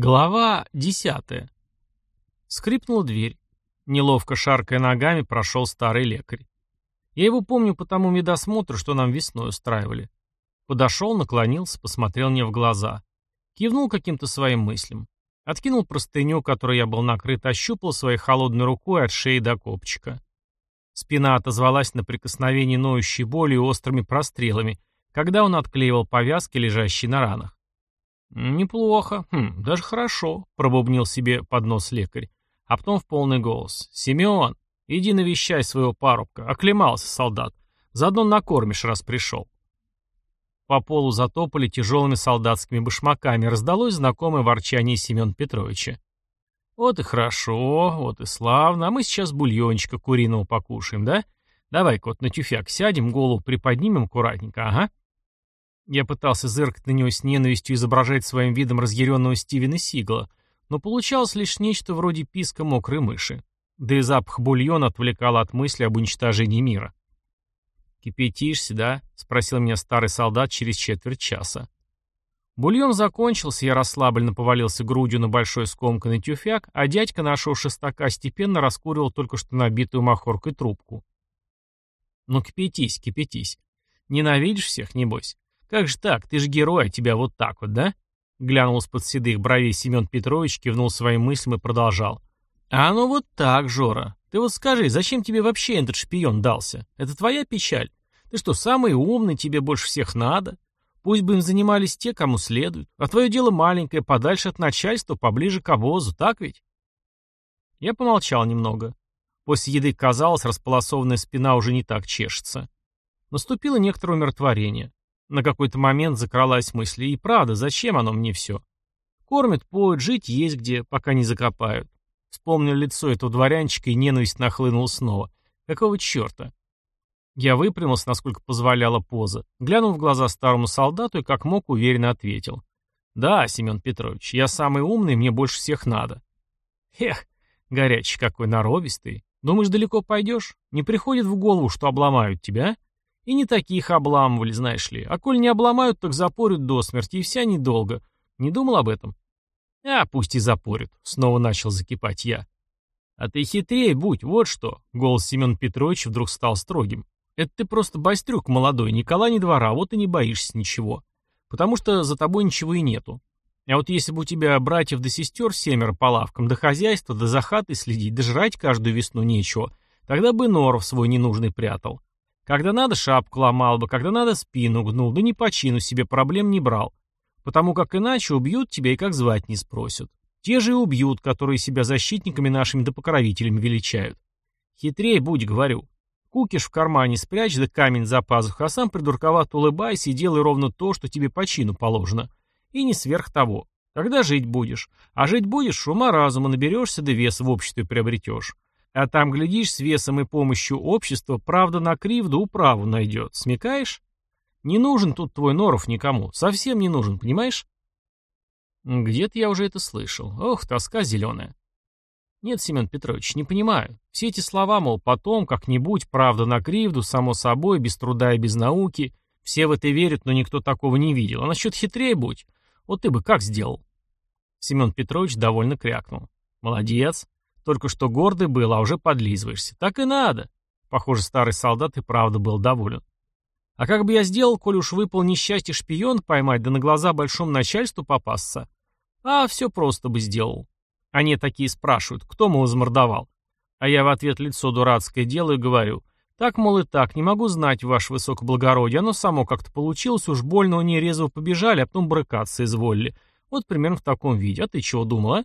Глава десятая. Скрипнула дверь. Неловко шаркая ногами прошел старый лекарь. Я его помню по тому медосмотру, что нам весной устраивали. Подошел, наклонился, посмотрел мне в глаза. Кивнул каким-то своим мыслям. Откинул простыню, которой я был накрыт, ощупал своей холодной рукой от шеи до копчика. Спина отозвалась на прикосновение ноющей болью и острыми прострелами, когда он отклеивал повязки, лежащие на ранах. «Неплохо. Хм, даже хорошо», — пробубнил себе под нос лекарь. А потом в полный голос. «Симеон, иди навещай своего парубка. Оклемался солдат. Заодно накормишь, раз пришел». По полу затопали тяжелыми солдатскими башмаками. Раздалось знакомое ворчание Семена Петровича. «Вот и хорошо, вот и славно. А мы сейчас бульончика куриного покушаем, да? Давай-ка вот на тюфяк сядем, голову приподнимем аккуратненько, ага». Я пытался зыркать на него с ненавистью изображать своим видом разъяренного Стивена Сигла, но получалось лишь нечто вроде писка мокрой мыши. Да и запах бульона отвлекал от мысли об уничтожении мира. «Кипятишься, да?» — спросил меня старый солдат через четверть часа. Бульон закончился, я расслабленно повалился грудью на большой скомканный тюфяк, а дядька нашего шестака степенно раскуривал только что набитую махоркой трубку. «Ну кипятись, кипятись. Ненавидишь всех, небось? «Как же так? Ты же герой, а тебя вот так вот, да?» Глянул из-под седых бровей Семен Петрович, кивнул своим мыслям и продолжал. «А ну вот так, Жора. Ты вот скажи, зачем тебе вообще этот шпион дался? Это твоя печаль? Ты что, самый умный, тебе больше всех надо? Пусть бы им занимались те, кому следует. А твое дело маленькое, подальше от начальства, поближе к обозу, так ведь?» Я помолчал немного. После еды, казалось, располосованная спина уже не так чешется. Наступило некоторое умиротворение. На какой-то момент закралась мысль, и правда, зачем оно мне все? Кормят, поют, жить есть где, пока не закопают. Вспомнил лицо этого дворянчика, и ненависть нахлынула снова. Какого черта? Я выпрямился, насколько позволяла поза, глянул в глаза старому солдату и как мог уверенно ответил. «Да, Семен Петрович, я самый умный, мне больше всех надо». «Эх, горячий какой, норовистый. Думаешь, далеко пойдешь? Не приходит в голову, что обломают тебя, а? И не таких обламывали, знаешь ли. А коль не обломают, так запорят до смерти, и вся недолго. Не думал об этом? А, пусть и запорят. Снова начал закипать я. А ты хитрее будь, вот что. Голос Семен Петрович вдруг стал строгим. Это ты просто байстрюк молодой, Никола не двора, вот и не боишься ничего. Потому что за тобой ничего и нету. А вот если бы у тебя братьев да сестер семеро по лавкам, да хозяйства, да за хатой следить, да жрать каждую весну нечего, тогда бы норов свой ненужный прятал. Когда надо, шапку ломал бы, когда надо, спину гнул, да не по чину себе проблем не брал. Потому как иначе убьют тебя и как звать не спросят. Те же и убьют, которые себя защитниками нашими да покровителями величают. Хитрее будь, говорю. Кукиш в кармане спрячь, да камень за пазуху, а сам придурковато улыбайся и делай ровно то, что тебе по чину положено. И не сверх того. Когда жить будешь? А жить будешь, шума разума наберешься, да вес в обществе приобретешь. А там, глядишь, с весом и помощью общества правда на кривду управу найдет. Смекаешь? Не нужен тут твой норов никому. Совсем не нужен, понимаешь? Где-то я уже это слышал. Ох, тоска зеленая. Нет, Семен Петрович, не понимаю. Все эти слова, мол, потом, как-нибудь, правда на кривду, само собой, без труда и без науки. Все в это верят, но никто такого не видел. А насчет хитрее будь. Вот ты бы как сделал? Семен Петрович довольно крякнул. Молодец. Только что гордый был, а уже подлизываешься. Так и надо. Похоже, старый солдат и правда был доволен. А как бы я сделал, коль уж выпал несчастье шпион поймать, да на глаза большому начальству попасться? А все просто бы сделал. Они такие спрашивают, кто, мол, измордовал? А я в ответ лицо дурацкое делаю и говорю, так, мол, и так, не могу знать, ваше высокоблагородие, оно само как-то получилось, уж больно они резво побежали, а потом брыкаться изволили. Вот примерно в таком виде. А ты чего думал, а?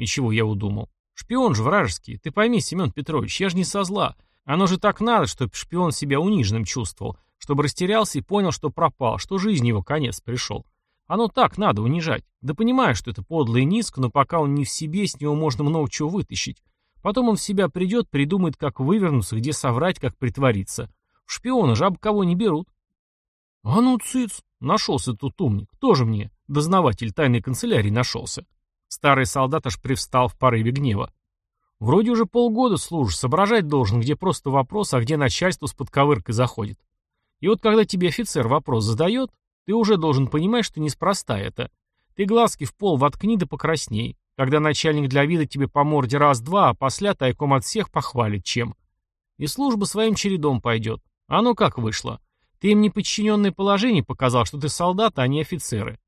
И чего я удумал? Шпион же вражеский. Ты пойми, Семен Петрович, я же не со зла. Оно же так надо, чтобы шпион себя униженным чувствовал, чтобы растерялся и понял, что пропал, что жизнь его конец пришел. Оно так надо унижать. Да понимаю, что это подло и низко, но пока он не в себе, с него можно много чего вытащить. Потом он в себя придет, придумает, как вывернуться, где соврать, как притвориться. В шпиона же об кого не берут. А ну, цыц, нашелся тут умник. Тоже мне, дознаватель тайной канцелярии нашелся. Старый солдат аж привстал в порыве гнева. Вроде уже полгода служишь, соображать должен, где просто вопрос, а где начальство с подковыркой заходит. И вот когда тебе офицер вопрос задает, ты уже должен понимать, что неспроста это. Ты глазки в пол воткни да покрасней. Когда начальник для вида тебе по морде раз-два, а после тайком от всех похвалит чем. И служба своим чередом пойдет. А ну как вышло? Ты им неподчиненное положение показал, что ты солдат, а не офицеры.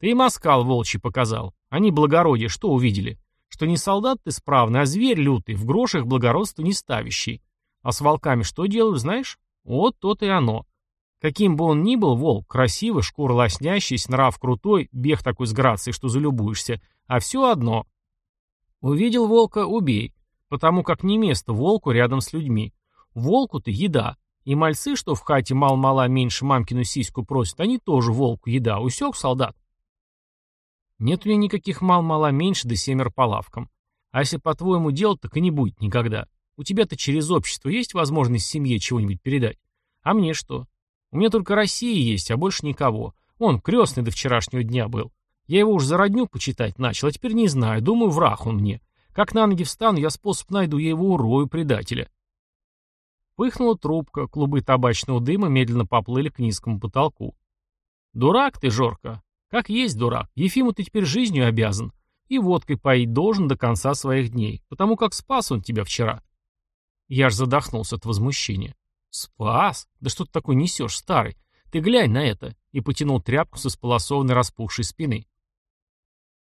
Ты им оскал волчий показал. Они благородие что увидели? Что не солдат ты справный, а зверь лютый, в грошах благородство не ставящий. А с волками что делают, знаешь? Вот то и оно. Каким бы он ни был, волк, красивый, шкура лоснящаяся, нрав крутой, бег такой с грацией, что залюбуешься, а все одно. Увидел волка — убей, потому как не место волку рядом с людьми. Волку-то еда, и мальцы, что в хате мал-мала меньше мамкину сиську просят, они тоже волку еда. Усек, солдат? Нет у меня никаких мал-мала меньше, да семер по лавкам. А если по-твоему делать, так и не будет никогда. У тебя-то через общество есть возможность семье чего-нибудь передать? А мне что? У меня только Россия есть, а больше никого. Он крестный до вчерашнего дня был. Я его уж за родню почитать начал, а теперь не знаю. Думаю, враг он мне. Как на ноги встану, я способ найду, я его урою, предателя. Пыхнула трубка, клубы табачного дыма медленно поплыли к низкому потолку. «Дурак ты, Жорка! Как есть дурак. Ефиму ты теперь жизнью обязан. И водкой поить должен до конца своих дней, потому как спас он тебя вчера». Я аж задохнулся от возмущения. «Спас? Да что ты такой несешь, старый? Ты глянь на это!» И потянул тряпку со сполосованной распухшей спины.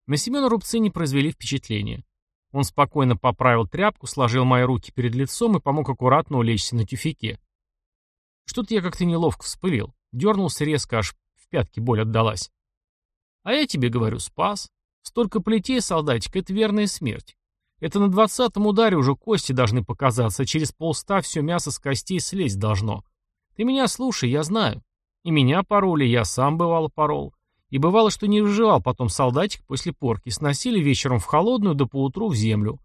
На Семена рубцы не произвели впечатления. Он спокойно поправил тряпку, сложил мои руки перед лицом и помог аккуратно улечься на тюфике. Что-то я как-то неловко вспылил. Дернулся резко, аж в пятки боль отдалась. А я тебе говорю, спас. Столько плетей, солдатик, это верная смерть. Это на двадцатом ударе уже кости должны показаться, а через полста все мясо с костей слезть должно. Ты меня слушай, я знаю. И меня пороли, я сам бывало порол. И бывало, что не выживал потом солдатик после порки, сносили вечером в холодную, да поутру в землю.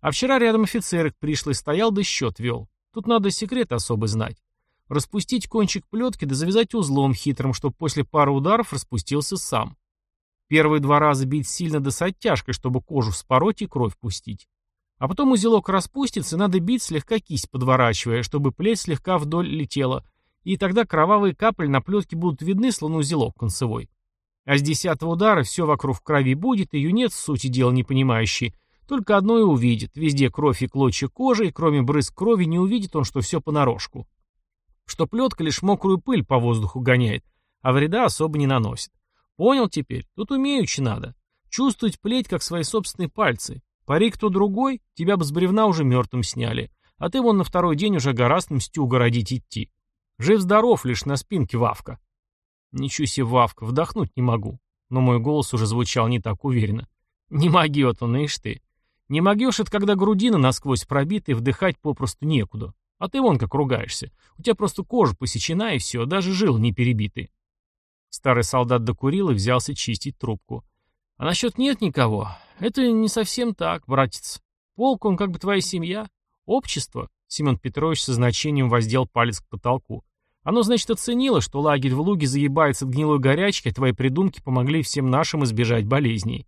А вчера рядом офицерик пришлый стоял да счет вел. Тут надо секрет особый знать. Распустить кончик плетки да завязать узлом хитрым, чтобы после пары ударов распустился сам. Первые два раза бить сильно да с оттяжкой, чтобы кожу вспороть и кровь пустить. А потом узелок распустится, надо бить слегка кисть подворачивая, чтобы плеть слегка вдоль летела, и тогда кровавые капли на плетке будут видны, словно узелок концевой. А с десятого удара все вокруг крови будет, и юнец, сути дела не понимающий, только одно и увидит. Везде кровь и клочья кожи, и кроме брызг крови не увидит он, что все понарошку. Что плетка лишь мокрую пыль по воздуху гоняет, а вреда особо не наносит. Понял теперь? Тут умеючи надо. Чувствовать плеть, как свои собственные пальцы. Пари кто другой, тебя бы с бревна уже мертвым сняли. А ты вон на второй день уже гораздо мстю городить идти. Жив-здоров, лишь на спинке Вавка. Ничего себе, Вавка, вдохнуть не могу. Но мой голос уже звучал не так уверенно. Не могет он, ишь ты. Не могешь это, когда грудина насквозь пробита и вдыхать попросту некуда. А ты вон как ругаешься. У тебя просто кожа посечена и все, даже жил не перебитый. Старый солдат докурил и взялся чистить трубку. А насчет нет никого, это не совсем так, братец. Полк, он как бы твоя семья. Общество. Семен Петрович со значением воздел палец к потолку. Оно, значит, оценило, что лагерь в Луге заебается от гнилой горячки, а твои придумки помогли всем нашим избежать болезней.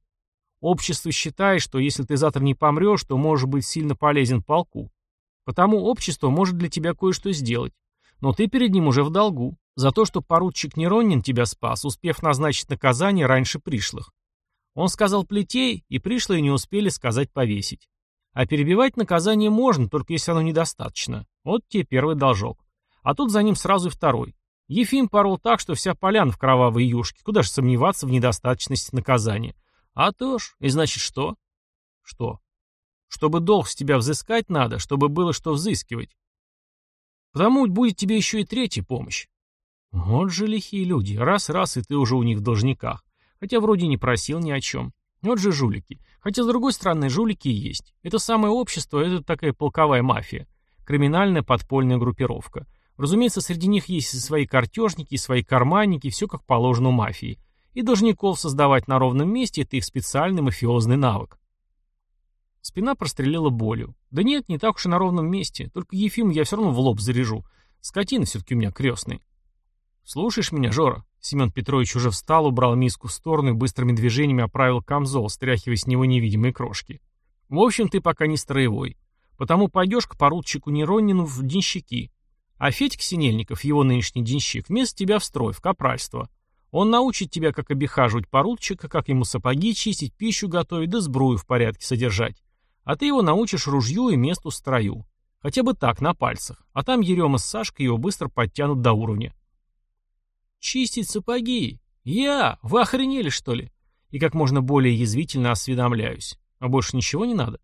Общество считает, что если ты завтра не помрешь, то можешь быть сильно полезен полку. Потому общество может для тебя кое-что сделать. Но ты перед ним уже в долгу. За то, что поручик Неронин тебя спас, успев назначить наказание раньше пришлых. Он сказал плетей, и пришлые не успели сказать повесить. А перебивать наказание можно, только если оно недостаточно. Вот тебе первый должок. А тут за ним сразу и второй. Ефим порол так, что вся поляна в кровавой юшке. Куда же сомневаться в недостаточности наказания? А то ж, и значит что? Что? Чтобы долг с тебя взыскать надо, чтобы было что взыскивать. Потому будет тебе еще и третья помощь. Вот же лихие люди. Раз-раз, и ты уже у них в должниках. Хотя вроде не просил ни о чем. Вот же жулики. Хотя, с другой стороны, жулики и есть. Это самое общество, это такая полковая мафия. Криминальная подпольная группировка. Разумеется, среди них есть и свои картежники, и свои карманники, все как положено у мафии. И должников создавать на ровном месте – это их специальный мафиозный навык. Спина прострелила болью. Да нет, не так уж и на ровном месте. Только Ефим я все равно в лоб заряжу. Скотина все-таки у меня крестный. Слушаешь меня, Жора? Семен Петрович уже встал, убрал миску в сторону и быстрыми движениями оправил камзол, стряхивая с него невидимые крошки. В общем, ты пока не строевой. Потому пойдешь к поручику Неронину в денщики. А Федька Синельников, его нынешний денщик, вместо тебя в строй, в капральство. Он научит тебя, как обихаживать поручика, как ему сапоги чистить, пищу готовить, да сбрую в порядке содержать. А ты его научишь ружью и месту строю. Хотя бы так, на пальцах. А там Ерема с Сашкой его быстро подтянут до уровня. Чистить сапоги? Я? Вы охренели, что ли? И как можно более язвительно осведомляюсь. А больше ничего не надо?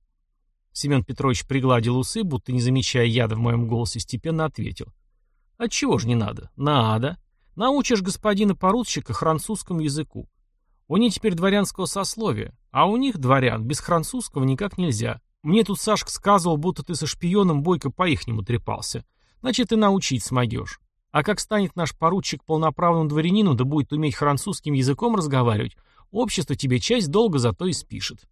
Семен Петрович пригладил усы, будто не замечая яда в моем голосе, степенно ответил. Отчего же не надо? Надо. Научишь господина поручика французскому языку. У теперь дворянского сословия, а у них, дворян, без французского никак нельзя. Мне тут Сашка сказывал, будто ты со шпионом Бойко по-ихнему трепался. Значит, ты научить смогешь. А как станет наш поручик полноправным дворянином, да будет уметь французским языком разговаривать, общество тебе часть долга зато и спишет.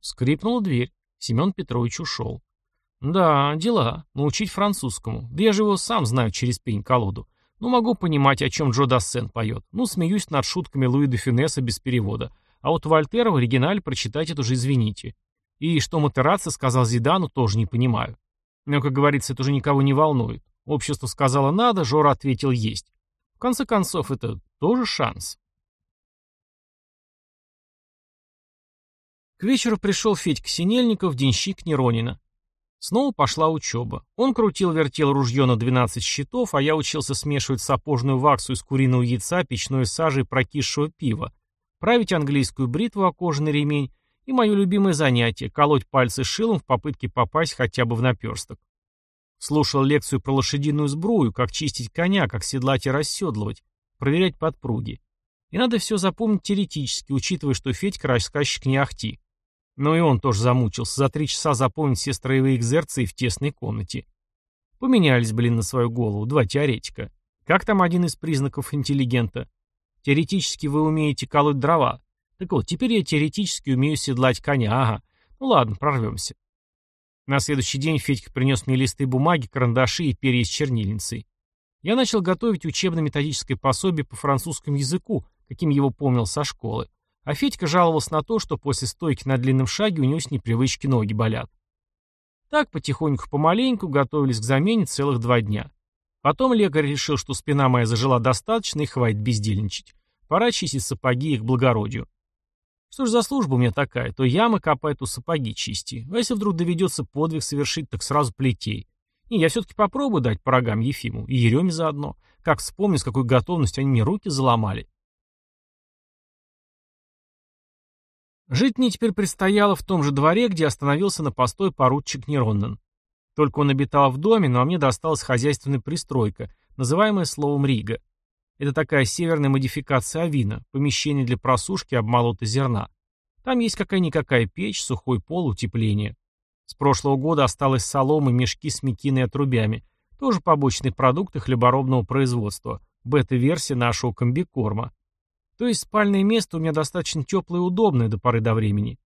Скрипнула дверь. Семен Петрович ушел. Да, дела. Научить французскому. Да я же его сам знаю через пень-колоду. Ну, могу понимать, о чем Джо Дассен поет. Ну, смеюсь над шутками Луи де Финесса без перевода. А вот Вольтера в оригинале прочитать это уже извините. И что Матераци сказал Зидану, тоже не понимаю. Но, как говорится, это уже никого не волнует. Общество сказало «надо», Жора ответил «есть». В конце концов, это тоже шанс. К вечеру пришел Федька Синельников, денщик Неронина. Снова пошла учеба. Он крутил-вертел ружье на 12 щитов, а я учился смешивать сапожную ваксу из куриного яйца, печной сажи и прокисшего пива, править английскую бритву о кожаный ремень и мое любимое занятие – колоть пальцы шилом в попытке попасть хотя бы в наперсток. Слушал лекцию про лошадиную сбрую, как чистить коня, как седлать и расседлывать, проверять подпруги. И надо все запомнить теоретически, учитывая, что Федька рассказчик не ахти. Но и он тоже замучился, за три часа запомнить все строевые экзерции в тесной комнате. Поменялись, блин, на свою голову, два теоретика. Как там один из признаков интеллигента? Теоретически вы умеете колоть дрова. Так вот, теперь я теоретически умею седлать коня, ага. Ну ладно, прорвемся. На следующий день Федька принес мне листы бумаги, карандаши и перья с чернильницей. Я начал готовить учебно-методическое пособие по французскому языку, каким его помнил со школы. А Федька жаловался на то, что после стойки на длинном шаге у него с непривычки ноги болят. Так потихоньку-помаленьку готовились к замене целых два дня. Потом лекарь решил, что спина моя зажила достаточно и хватит бездельничать. Пора чистить сапоги их благородию. Что ж за служба у меня такая? То ямы копай, то сапоги чисти. А если вдруг доведется подвиг совершить, так сразу плетей. И я все-таки попробую дать по рогам Ефиму. И Ереме заодно. Как вспомню, с какой готовностью они мне руки заломали. Жить мне теперь предстояло в том же дворе, где остановился на постой поручик Нероннен. Только он обитал в доме, но мне досталась хозяйственная пристройка, называемая словом Рига. Это такая северная модификация авина, помещение для просушки обмолота зерна. Там есть какая-никакая печь, сухой пол, утепление. С прошлого года осталась солома, мешки с мекиной и отрубями, тоже побочные продукты хлеборобного производства, бета-версия нашего комбикорма. То есть спальное место у меня достаточно теплое и удобное до поры до времени.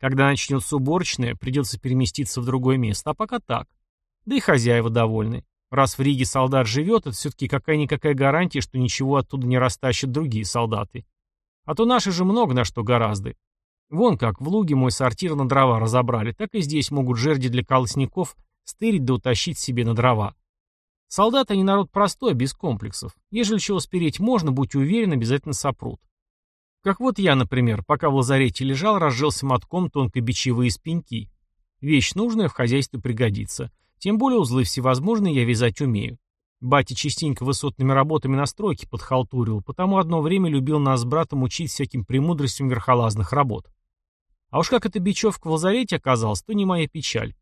Когда начнется уборочная, придется переместиться в другое место, а пока так. Да и хозяева довольны. Раз в Риге солдат живет, это все-таки какая-никакая гарантия, что ничего оттуда не растащат другие солдаты. А то наши же много на что гораздо. Вон как, в Луге мой сортир на дрова разобрали, так и здесь могут жерди для колосников стырить да утащить себе на дрова. Солдаты они народ простой, без комплексов. Ежели чего спереть можно, будь уверен, обязательно сопрут. Как вот я, например, пока в лазарете лежал, разжился мотком тонкой бичевые спинки. Вещь нужная, в хозяйстве пригодится. Тем более узлы всевозможные я вязать умею. Батя частенько высотными работами на стройке подхалтурил, потому одно время любил нас с братом учить всяким премудростям верхолазных работ. А уж как эта бечевка в лазарете оказалась, то не моя печаль.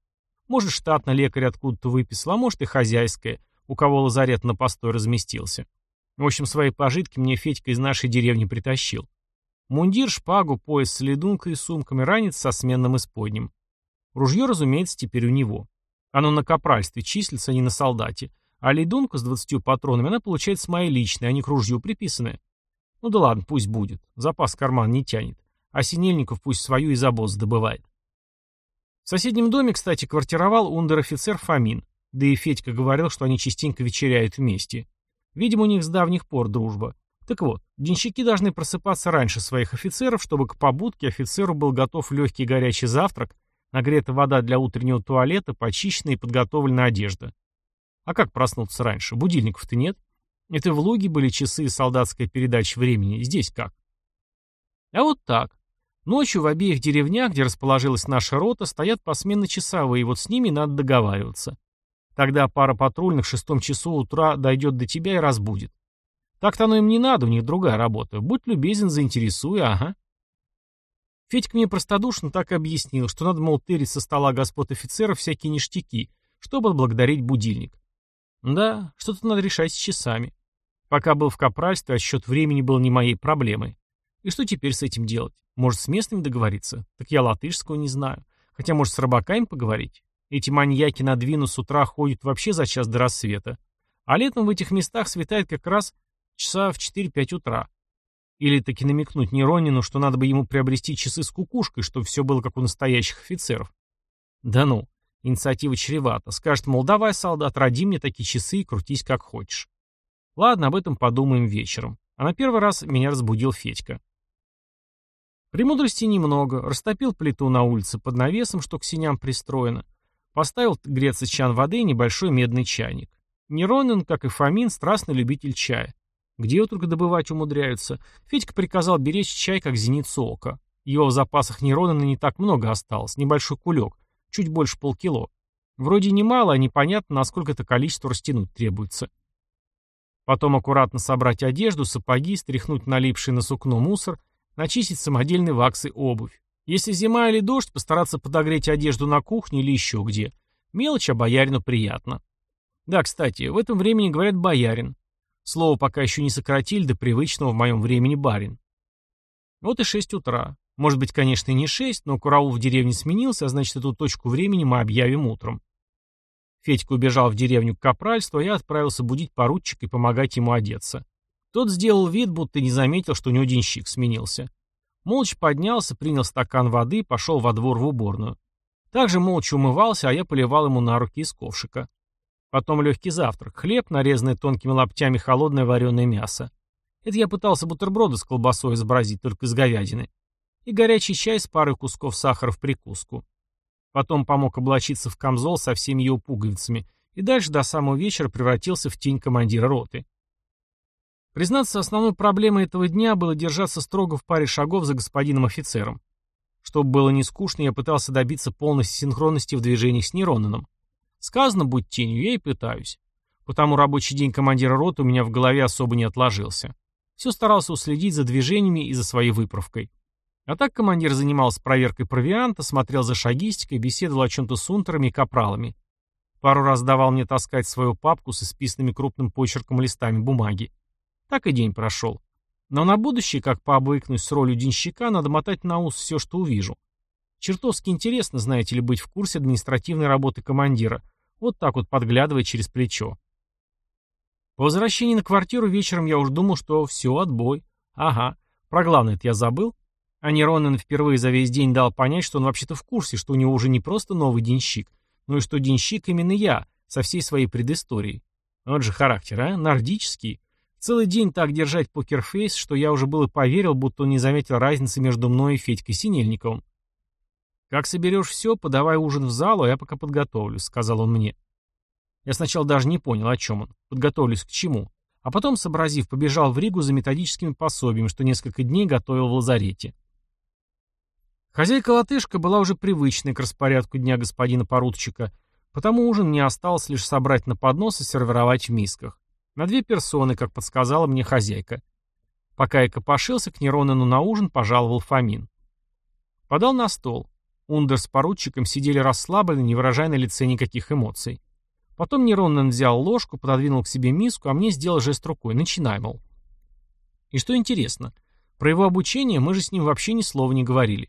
Может, штатно лекарь откуда-то выписал, а может и хозяйская – у кого лазарет на постой разместился. В общем, свои пожитки мне Федька из нашей деревни притащил. Мундир, шпагу, пояс с ледункой и сумками, ранец со сменным исподним. Ружье, разумеется, теперь у него. Оно на капральстве числится, а не на солдате. А ледунка с двадцатью патронами, она получается моя личная, а не к ружью приписанная. Ну да ладно, пусть будет. Запас карман не тянет. А Синельников пусть свою из обоз добывает. В соседнем доме, кстати, квартировал ундер-офицер Фомин. Да и Федька говорил, что они частенько вечеряют вместе. Видимо, у них с давних пор дружба. Так вот, денщики должны просыпаться раньше своих офицеров, чтобы к побудке офицеру был готов легкий горячий завтрак, нагрета вода для утреннего туалета, почищенная и подготовленная одежда. А как проснуться раньше? Будильников-то нет. Это в Луге были часы солдатской передачи времени, здесь как? А вот так. Ночью в обеих деревнях, где расположилась наша рота, стоят посменно часовые, и вот с ними надо договариваться. Тогда пара патрульных в шестом часу утра дойдет до тебя и разбудит. Так-то оно им не надо, у них другая работа. Будь любезен, заинтересуй, ага. Федька мне простодушно так объяснил, что надо, мол, тырить со стола господ офицеров всякие ништяки, чтобы отблагодарить будильник. Да, что-то надо решать с часами. Пока был в капральстве, а счет времени был не моей проблемой. И что теперь с этим делать? Может, с местными договориться? Так я латышского не знаю. Хотя, может, с рыбаками поговорить? Эти маньяки на двину с утра ходят вообще за час до рассвета. А летом в этих местах светает как раз часа в 4-5 утра. Или таки намекнуть Неронину, что надо бы ему приобрести часы с кукушкой, чтобы все было как у настоящих офицеров. Да ну, инициатива чревата. Скажет, мол, давай, солдат, роди мне такие часы и крутись как хочешь. Ладно, об этом подумаем вечером. А на первый раз меня разбудил Федька. Премудрости немного. Растопил плиту на улице под навесом, что к синям пристроено. Поставил греться чан воды и небольшой медный чайник. Неронин, как и Фомин, страстный любитель чая. Где его только добывать умудряются. Федька приказал беречь чай, как зеницу ока. Его в запасах Неронина не так много осталось, небольшой кулек, чуть больше полкило. Вроде немало, а непонятно, насколько это количество растянуть требуется. Потом аккуратно собрать одежду, сапоги, стряхнуть налипший на сукно мусор, начистить самодельный вакс и обувь. Если зима или дождь, постараться подогреть одежду на кухне или еще где. Мелочь, а боярину приятно. Да, кстати, в этом времени говорят «боярин». Слово пока еще не сократили до привычного в моем времени барин. Вот и шесть утра. Может быть, конечно, и не шесть, но караул в деревне сменился, а значит, эту точку времени мы объявим утром. Федька убежал в деревню к капральству, а я отправился будить поручика и помогать ему одеться. Тот сделал вид, будто не заметил, что у него денщик сменился. Молча поднялся, принял стакан воды и пошел во двор в уборную. Также молча умывался, а я поливал ему на руки из ковшика. Потом легкий завтрак. Хлеб, нарезанный тонкими лоптями холодное вареное мясо. Это я пытался бутерброды с колбасой изобразить, только из говядины. И горячий чай с парой кусков сахара в прикуску. Потом помог облачиться в камзол со всеми его пуговицами. И дальше до самого вечера превратился в тень командира роты. Признаться, основной проблемой этого дня было держаться строго в паре шагов за господином офицером. Чтобы было не скучно, я пытался добиться полной синхронности в движениях с Неронаном. Сказано «будь тенью», я и пытаюсь. Потому рабочий день командира роты у меня в голове особо не отложился. Все старался уследить за движениями и за своей выправкой. А так командир занимался проверкой провианта, смотрел за шагистикой, беседовал о чем-то с унтерами и капралами. Пару раз давал мне таскать свою папку с исписанными крупным почерком листами бумаги. Так и день прошел. Но на будущее, как пообвыкнусь с ролью денщика, надо мотать на ус все, что увижу. Чертовски интересно, знаете ли, быть в курсе административной работы командира, вот так вот подглядывая через плечо. По возвращении на квартиру вечером я уж думал, что все, отбой. Ага, про главное это я забыл. А Неронен впервые за весь день дал понять, что он вообще-то в курсе, что у него уже не просто новый денщик, но и что денщик именно я, со всей своей предысторией. Вот же характер, а? Нордический. Целый день так держать покерфейс, что я уже было поверил, будто он не заметил разницы между мной и Федькой Синельниковым. «Как соберешь все, подавай ужин в залу, а я пока подготовлюсь», — сказал он мне. Я сначала даже не понял, о чем он. Подготовлюсь к чему. А потом, сообразив, побежал в Ригу за методическими пособиями, что несколько дней готовил в лазарете. Хозяйка-латышка была уже привычной к распорядку дня господина поручика, потому ужин мне осталось лишь собрать на поднос и сервировать в мисках. На две персоны, как подсказала мне хозяйка. Пока я копошился, к Неронану на ужин пожаловал Фомин. Подал на стол. Ундер с поручиком сидели расслабленно, не выражая на лице никаких эмоций. Потом Неронен взял ложку, пододвинул к себе миску, а мне сделал жест рукой. Начинай, мол. И что интересно, про его обучение мы же с ним вообще ни слова не говорили.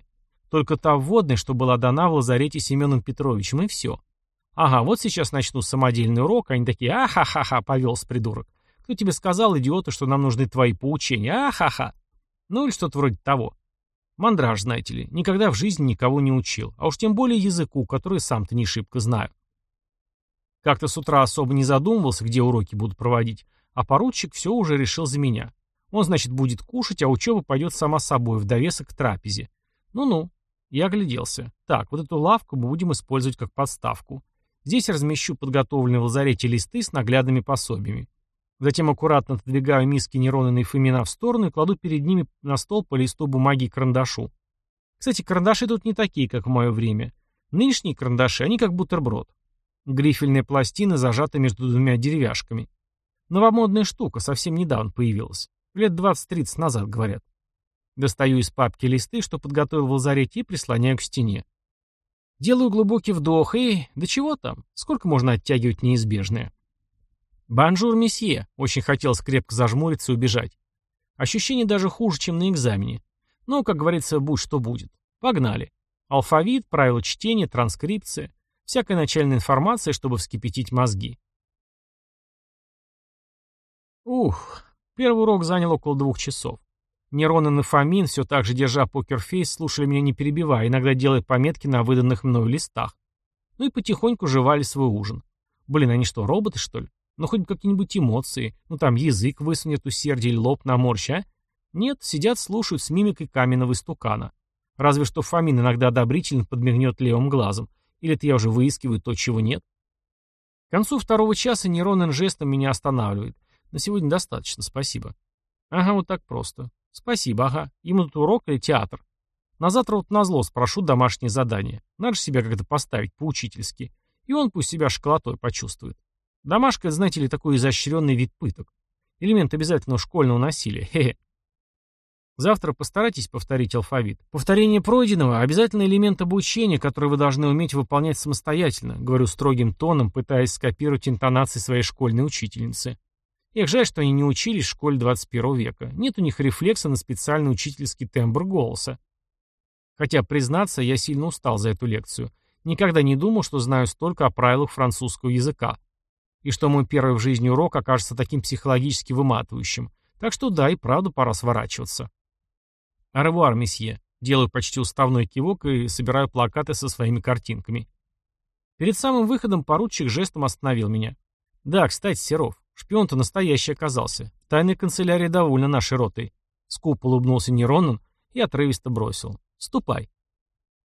Только та вводная, что была дана в лазарете Семеном Петровичем, и все. Ага, вот сейчас начну самодельный урок, они такие, ахахаха, повелся придурок. Кто тебе сказал, идиоты, что нам нужны твои поучения? Ахаха. Ну или что-то вроде того. Мандраж, знаете ли, никогда в жизни никого не учил, а уж тем более языку, который сам-то не шибко знаю. Как-то с утра особо не задумывался, где уроки буду проводить, а поручик все уже решил за меня. Он, значит, будет кушать, а учеба пойдет сама собой, в довесок к трапезе. Ну-ну. Я огляделся. Так, вот эту лавку мы будем использовать как подставку. Здесь размещу подготовленные в лазарете листы с наглядными пособиями. Затем аккуратно отодвигаю миски Неронина и Фомина в сторону и кладу перед ними на стол по листу бумаги и карандашу. Кстати, карандаши тут не такие, как в мое время. Нынешние карандаши, они как бутерброд. Грифельная пластина зажата между двумя деревяшками. Новомодная штука, совсем недавно появилась. Лет 20-30 назад, говорят. Достаю из папки листы, что подготовил в лазарете, и прислоняю к стене. Делаю глубокий вдох и... Да чего там? Сколько можно оттягивать неизбежное? «Bonjour, monsieur!» Очень хотелось крепко зажмуриться и убежать. Ощущение даже хуже, чем на экзамене. Но, как говорится, будь что будет. Погнали. Алфавит, правила чтения, транскрипция. Всякая начальная информация, чтобы вскипятить мозги. Ух, первый урок занял около двух часов. Нерон и Фомин, все так же держа poker face, слушали меня не перебивая, иногда делая пометки на выданных мною листах. Ну и потихоньку жевали свой ужин. Блин, они что, роботы, что ли? Ну хоть какие-нибудь эмоции. Ну там язык высунет усердие или лоб наморщ, а? Нет, сидят, слушают с мимикой каменного истукана. Разве что Фомин иногда одобрительно подмигнет левым глазом. Или это я уже выискиваю то, чего нет? К концу второго часа Неронен жестом меня останавливает. На сегодня достаточно, спасибо. Ага, вот так просто. Спасибо, ага. Ему тут урок или театр? На завтра вот назло спрошу домашнее задание. Надо же себя как-то поставить по-учительски. И он пусть себя школотой почувствует. Домашка, знаете ли, такой изощренный вид пыток. Элемент обязательного школьного насилия. Хе-хе. Завтра постарайтесь повторить алфавит. Повторение пройденного – обязательный элемент обучения, который вы должны уметь выполнять самостоятельно, говорю строгим тоном, пытаясь скопировать интонации своей школьной учительницы. Эх, жаль, что они не учились в школе 21 века. Нет у них рефлекса на специальный учительский тембр голоса. Хотя, признаться, я сильно устал за эту лекцию. Никогда не думал, что знаю столько о правилах французского языка. И что мой первый в жизни урок окажется таким психологически выматывающим. Так что да, и правда пора сворачиваться. «Аревуар, месье». Делаю почти уставной кивок и собираю плакаты со своими картинками. Перед самым выходом поручик жестом остановил меня. «Да, кстати, Серов, шпион-то настоящий оказался. Тайная канцелярия довольна нашей ротой». Скуп улыбнулся Неронан и отрывисто бросил. «Ступай».